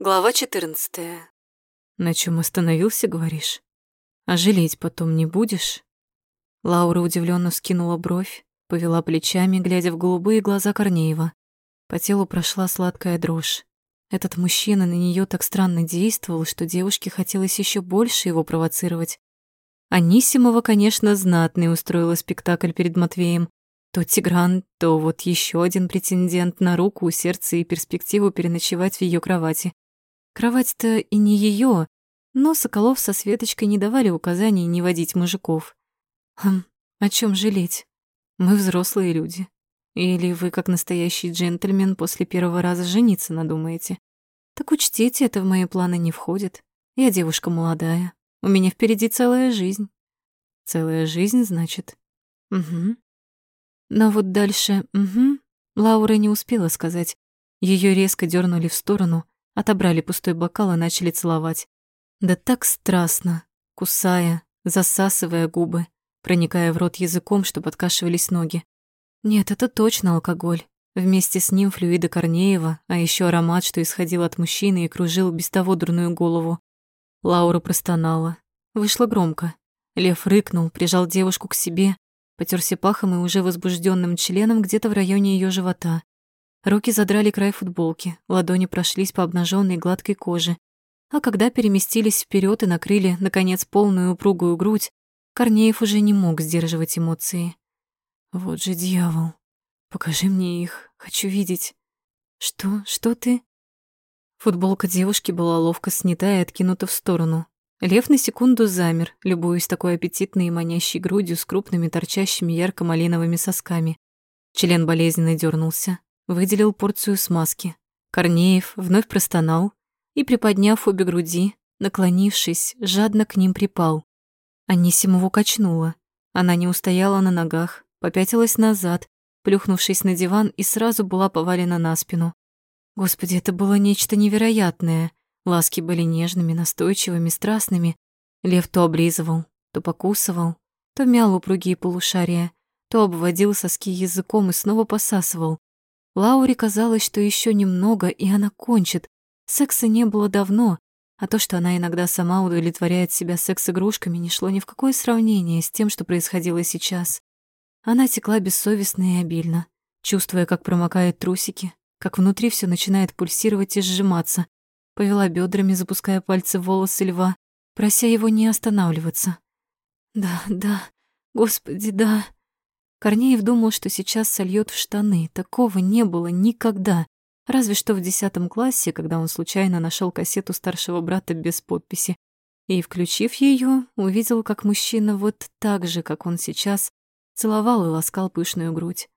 Глава 14. На чем остановился, говоришь? А жалеть потом не будешь? Лаура удивленно вскинула бровь, повела плечами, глядя в голубые глаза Корнеева. По телу прошла сладкая дрожь. Этот мужчина на нее так странно действовал, что девушке хотелось еще больше его провоцировать. Анисимова, конечно, знатный устроила спектакль перед Матвеем. То Тигран, то вот еще один претендент на руку, сердце и перспективу переночевать в ее кровати. Кровать-то и не ее, но Соколов со Светочкой не давали указаний не водить мужиков. Хм, о чем жалеть? Мы взрослые люди. Или вы, как настоящий джентльмен, после первого раза жениться надумаете? Так учтите, это в мои планы не входит. Я девушка молодая. У меня впереди целая жизнь. Целая жизнь, значит? Угу. Но вот дальше «угу» Лаура не успела сказать. Ее резко дернули в сторону, отобрали пустой бокал и начали целовать. Да так страстно, кусая, засасывая губы, проникая в рот языком, что подкашивались ноги. Нет, это точно алкоголь. Вместе с ним флюиды Корнеева, а еще аромат, что исходил от мужчины и кружил без того дурную голову. Лаура простонала. Вышло громко. Лев рыкнул, прижал девушку к себе, потерся пахом и уже возбужденным членом где-то в районе ее живота. Руки задрали край футболки, ладони прошлись по обнаженной гладкой коже. А когда переместились вперед и накрыли, наконец, полную упругую грудь, Корнеев уже не мог сдерживать эмоции. Вот же дьявол. Покажи мне их, хочу видеть. Что? Что ты? Футболка девушки была ловко снята и откинута в сторону. Лев на секунду замер, любуясь такой аппетитной и манящей грудью с крупными торчащими ярко-малиновыми сосками. Член болезненно дернулся, выделил порцию смазки. Корнеев вновь простонал и, приподняв обе груди, наклонившись, жадно к ним припал. Анисимову качнула. Она не устояла на ногах, попятилась назад, плюхнувшись на диван, и сразу была повалена на спину. Господи, это было нечто невероятное. Ласки были нежными, настойчивыми, страстными. Лев то облизывал, то покусывал, то мял упругие полушария, то обводил соски языком и снова посасывал. Лауре казалось, что еще немного, и она кончит. Секса не было давно, а то, что она иногда сама удовлетворяет себя секс-игрушками, не шло ни в какое сравнение с тем, что происходило сейчас. Она текла бессовестно и обильно, чувствуя, как промокают трусики, как внутри все начинает пульсировать и сжиматься. Повела бедрами, запуская пальцы в волосы льва, прося его не останавливаться. «Да, да, господи, да». Корнеев думал, что сейчас сольет в штаны. Такого не было никогда. Разве что в десятом классе, когда он случайно нашел кассету старшего брата без подписи. И, включив ее, увидел, как мужчина вот так же, как он сейчас, целовал и ласкал пышную грудь.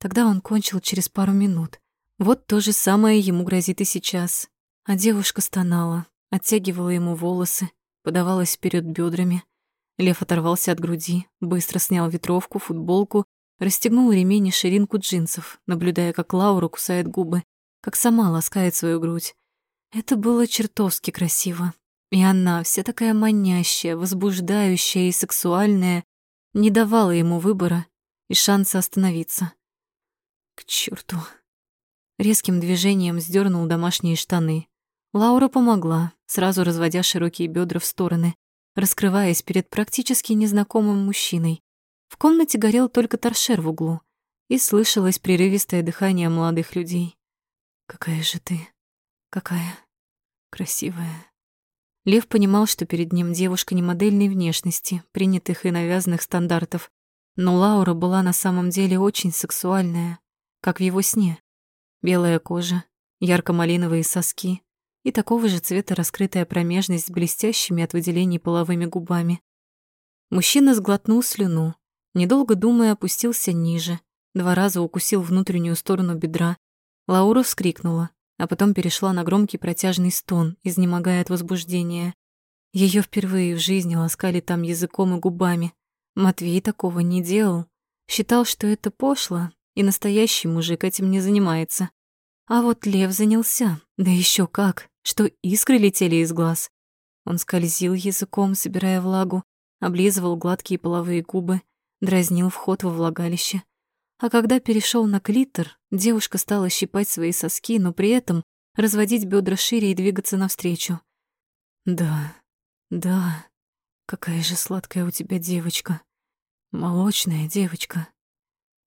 Тогда он кончил через пару минут. Вот то же самое ему грозит и сейчас. А девушка стонала, оттягивала ему волосы, подавалась вперед бедрами. Лев оторвался от груди, быстро снял ветровку, футболку, расстегнул ремень и ширинку джинсов, наблюдая, как Лаура кусает губы, как сама ласкает свою грудь. Это было чертовски красиво. И она, вся такая манящая, возбуждающая и сексуальная, не давала ему выбора и шанса остановиться. К черту! Резким движением сдернул домашние штаны. Лаура помогла, сразу разводя широкие бедра в стороны, раскрываясь перед практически незнакомым мужчиной. В комнате горел только торшер в углу, и слышалось прерывистое дыхание молодых людей. «Какая же ты! Какая красивая!» Лев понимал, что перед ним девушка не модельной внешности, принятых и навязанных стандартов, но Лаура была на самом деле очень сексуальная, как в его сне. Белая кожа, ярко-малиновые соски и такого же цвета раскрытая промежность с блестящими от выделений половыми губами. Мужчина сглотнул слюну, недолго думая, опустился ниже, два раза укусил внутреннюю сторону бедра. Лаура вскрикнула, а потом перешла на громкий протяжный стон, изнемогая от возбуждения. Ее впервые в жизни ласкали там языком и губами. Матвей такого не делал. Считал, что это пошло, и настоящий мужик этим не занимается. А вот Лев занялся, да еще как, что искры летели из глаз. Он скользил языком, собирая влагу, облизывал гладкие половые губы, дразнил вход во влагалище. А когда перешел на клитор, девушка стала щипать свои соски, но при этом разводить бедра шире и двигаться навстречу. Да, да, какая же сладкая у тебя девочка. Молочная девочка.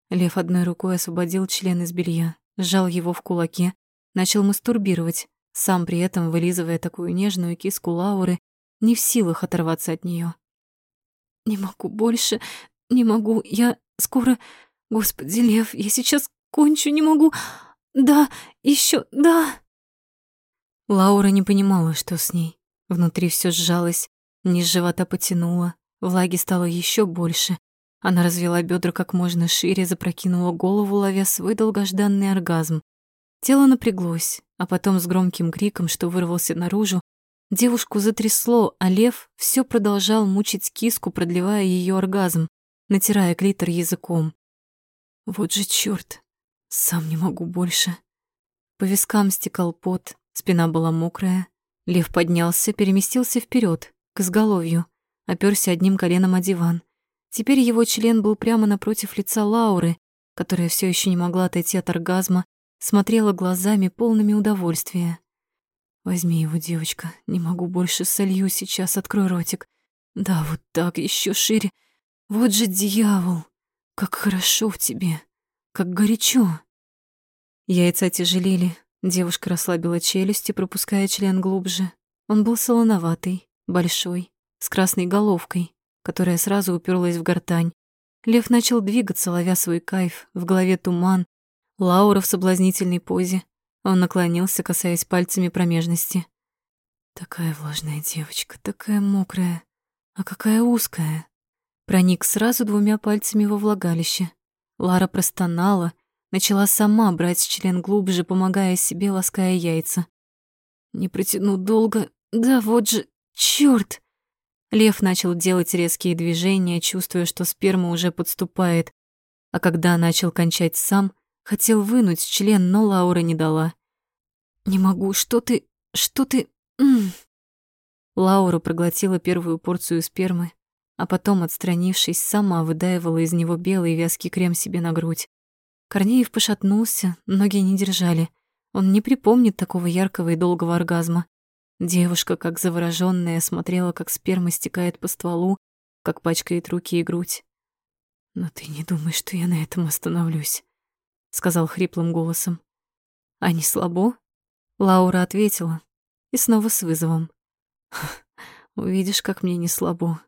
Лев одной рукой освободил член из белья, сжал его в кулаке, начал мастурбировать, сам при этом вылизывая такую нежную киску Лауры, не в силах оторваться от нее. «Не могу больше, не могу, я скоро... Господи, Лев, я сейчас кончу, не могу... Да, еще, да...» Лаура не понимала, что с ней. Внутри все сжалось, низ живота потянуло, влаги стало еще больше. Она развела бедра как можно шире, запрокинула голову, ловя свой долгожданный оргазм. Тело напряглось, а потом с громким криком, что вырвался наружу, девушку затрясло, а лев все продолжал мучить киску, продлевая ее оргазм, натирая клитор языком. Вот же черт, сам не могу больше. По вискам стекал пот, спина была мокрая. Лев поднялся, переместился вперед, к изголовью, оперся одним коленом о диван. Теперь его член был прямо напротив лица Лауры, которая все еще не могла отойти от оргазма, смотрела глазами полными удовольствия. «Возьми его, девочка, не могу больше, солью сейчас, открой ротик. Да, вот так, еще шире. Вот же дьявол! Как хорошо в тебе, как горячо!» Яйца тяжелели, девушка расслабила челюсти, пропуская член глубже. Он был солоноватый, большой, с красной головкой которая сразу уперлась в гортань. Лев начал двигаться, ловя свой кайф, в голове туман, Лаура в соблазнительной позе. Он наклонился, касаясь пальцами промежности. Такая влажная девочка, такая мокрая, а какая узкая. Проник сразу двумя пальцами во влагалище. Лара простонала, начала сама брать член глубже, помогая себе, лаская яйца. Не протяну долго, да вот же, чёрт! Лев начал делать резкие движения, чувствуя, что сперма уже подступает. А когда начал кончать сам, хотел вынуть член, но Лаура не дала. «Не могу, что ты... что ты...» М -м. Лаура проглотила первую порцию спермы, а потом, отстранившись, сама выдаивала из него белый вязкий крем себе на грудь. Корнеев пошатнулся, ноги не держали. Он не припомнит такого яркого и долгого оргазма. Девушка, как заворожённая, смотрела, как сперма стекает по стволу, как пачкает руки и грудь. «Но ты не думай, что я на этом остановлюсь», — сказал хриплым голосом. «А не слабо?» Лаура ответила, и снова с вызовом. «Увидишь, как мне не слабо.